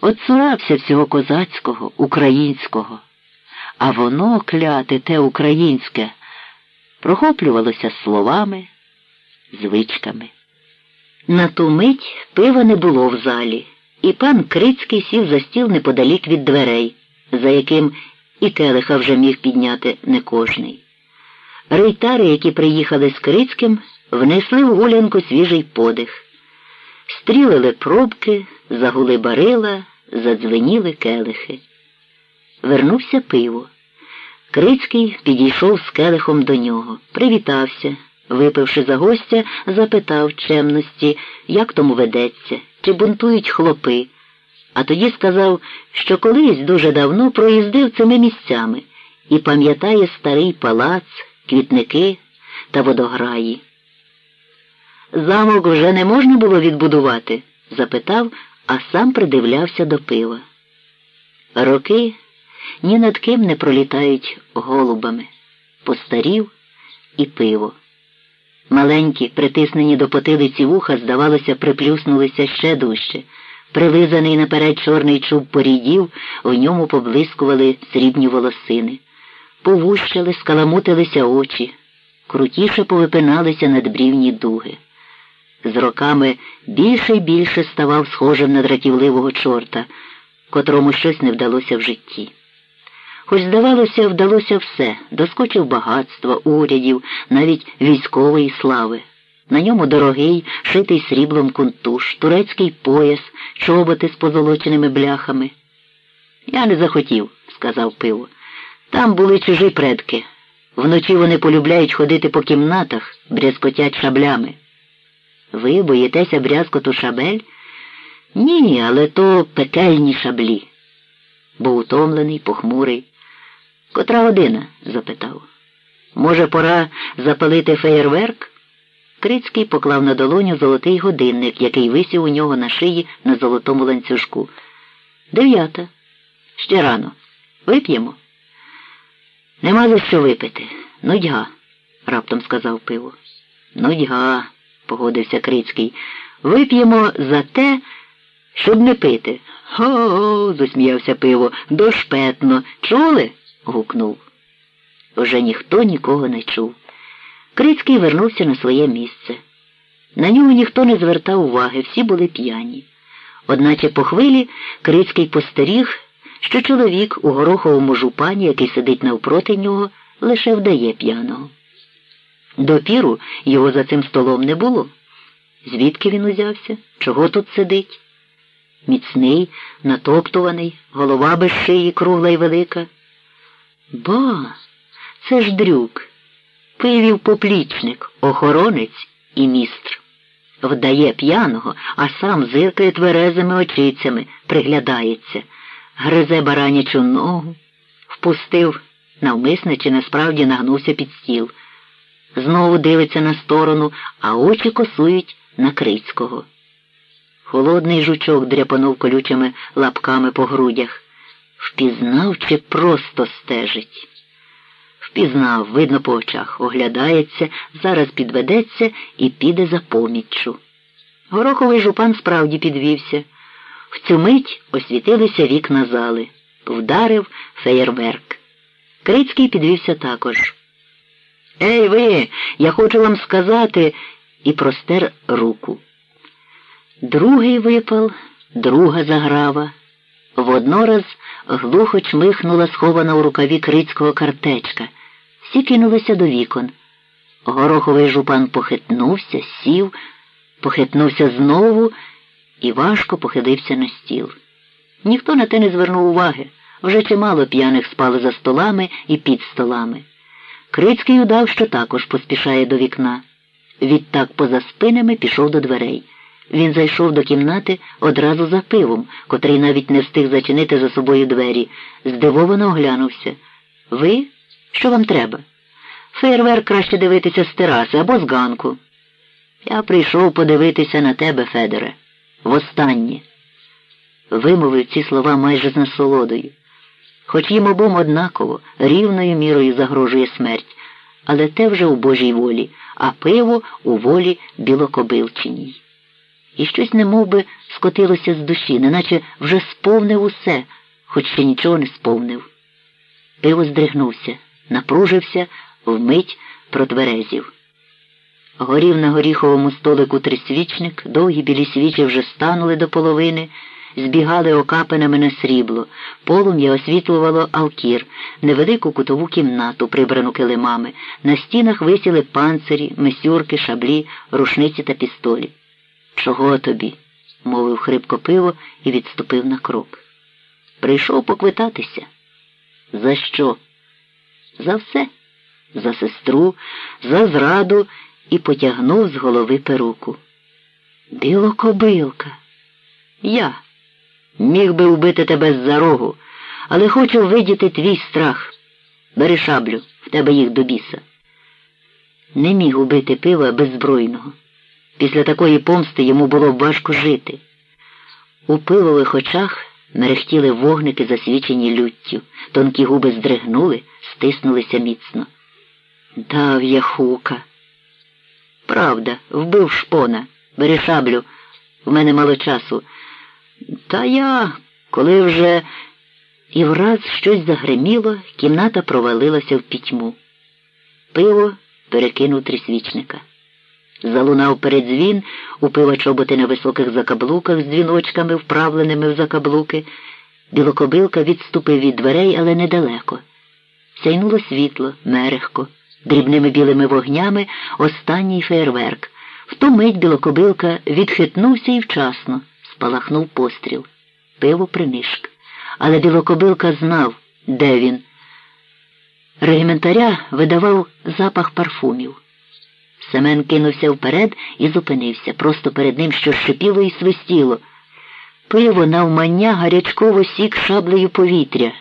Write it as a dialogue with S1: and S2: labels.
S1: Отцурався всього козацького, українського, а воно, кляте, те українське, прохоплювалося словами, звичками. На ту мить пива не було в залі, і пан Крицький сів за стіл неподалік від дверей, за яким і келиха вже міг підняти не кожний. Рейтари, які приїхали з Крицьким, внесли в гулянку свіжий подих. Стрілили пробки, загули барила, задзвеніли келихи. Вернувся пиво. Крицький підійшов з келихом до нього, привітався, випивши за гостя, запитав чемності, як тому ведеться, чи бунтують хлопи, а тоді сказав, що колись дуже давно проїздив цими місцями і пам'ятає старий палац, квітники та водограї. Замок вже не можна було відбудувати? запитав, а сам придивлявся до пива. Роки ні над ким не пролітають голубами, постарів і пиво. Маленькі, притиснені до потилиці вуха, здавалося, приплюснулися ще дужче. Прилизаний наперед чорний чуб порідів, в ньому поблискували срібні волосини. Повущали, скаламутилися очі, крутіше повипиналися надбрівні дуги. З роками більше й більше ставав схожим на дратівливого чорта, котрому щось не вдалося в житті. Хоч, здавалося, вдалося все, доскочив багатства, урядів, навіть військової слави. На ньому дорогий, шитий сріблом кунтуш, турецький пояс, чоботи з позолоченими бляхами. Я не захотів, сказав пиво. Там були чужі предки. Вночі вони полюбляють ходити по кімнатах, брязкотять шаблями. Ви боїтеся брязкоту шабель? Ні, але то пекельні шаблі. Був утомлений, похмурий. Котра година? запитав. Може, пора запалити феєрверк? Крицький поклав на долоню золотий годинник, який висів у нього на шиї на золотому ланцюжку. Дев'ята. Ще рано. Вип'ємо? Нема за що випити. Нудьга, раптом сказав пиво. Нудьга, погодився Крицький. Вип'ємо за те, щоб не пити. Го, засміявся пиво. Дошпетно. Чули? гукнув. Уже ніхто нікого не чув. Крицький вернувся на своє місце. На нього ніхто не звертав уваги, всі були п'яні. Одначе по хвилі Крицький постеріг, що чоловік у гороховому жупані, який сидить навпроти нього, лише вдає п'яного. Допіру його за цим столом не було. Звідки він узявся? Чого тут сидить? Міцний, натоптуваний, голова без шиї кругла й велика. Ба, це ж дрюк, пивів поплічник, охоронець і містр. Вдає п'яного, а сам зиркає тверезими очицями, приглядається, гризе баранячу ногу, впустив, навмисне чи насправді нагнувся під стіл. Знову дивиться на сторону, а очі косують на Крицького. Холодний жучок дряпанув колючими лапками по грудях. Впізнав чи просто стежить? Впізнав, видно по очах, оглядається, зараз підведеться і піде за поміччю. Гороховий жупан справді підвівся. В цю мить освітилися вікна зали. Вдарив феєрверк. Крицький підвівся також. Ей ви, я хочу вам сказати, і простер руку. Другий випал, друга заграва. Воднораз глухо чмихнула схована у рукаві крицького картечка. Всі кинулися до вікон. Гороховий жупан похитнувся, сів, похитнувся знову і важко похилився на стіл. Ніхто на те не звернув уваги. Вже чимало п'яних спали за столами і під столами. Крицький удав, що також поспішає до вікна. Відтак поза спинами пішов до дверей. Він зайшов до кімнати одразу за пивом, котрий навіть не встиг зачинити за собою двері. Здивовано оглянувся. Ви? Що вам треба? Фейерверк краще дивитися з тераси або з ганку. Я прийшов подивитися на тебе, Федоре. Востаннє. Вимовив ці слова майже з насолодою. Хоч їм обом однаково, рівною мірою загрожує смерть, але те вже у Божій волі, а пиво у волі білокобилчиній. і щось немов би скотилося з душі, неначе вже сповнив усе, хоч ще нічого не сповнив. Пиво здригнувся, напружився, вмить протверезів. Горів на горіховому столику трисвічник, довгі білі свічі вже станули до половини, збігали окапинами на срібло, полум'я освітлювало алкір, невелику кутову кімнату, прибрану килимами, на стінах висіли панцирі, месюрки, шаблі, рушниці та пістолі. Чого тобі? мовив хрипко пиво і відступив на крок. Прийшов поквитатися. За що? За все, за сестру, за зраду і потягнув з голови перуку. Білокобилка. Я міг би вбити тебе з-за рогу, але хочу видіти твій страх. Бери шаблю, в тебе їх до біса. Не міг убити пива беззбройного. Після такої помсти йому було важко жити. У пивових очах мерехтіли вогники, засвічені люттю, тонкі губи здригнули, стиснулися міцно. Дав я хука. Правда, вбив шпона, бери шаблю, в мене мало часу. Та я, коли вже і враз щось загриміло, кімната провалилася в пітьму. Пиво перекинув трисвічника. Залунав передзвін, упива чоботи на високих закаблуках з дзвіночками, вправленими в закаблуки. Білокобилка відступив від дверей, але недалеко. Сяйнуло світло, мерехко, дрібними білими вогнями останній фейерверк. В ту мить білокобилка відхитнувся і вчасно, спалахнув постріл. Пиво принишк. Але білокобилка знав, де він. Регіментаря видавав запах парфумів. Семен кинувся вперед і зупинився. Просто перед ним що шипіло і свистіло. Пиво навмання гарячково сік шаблею повітря.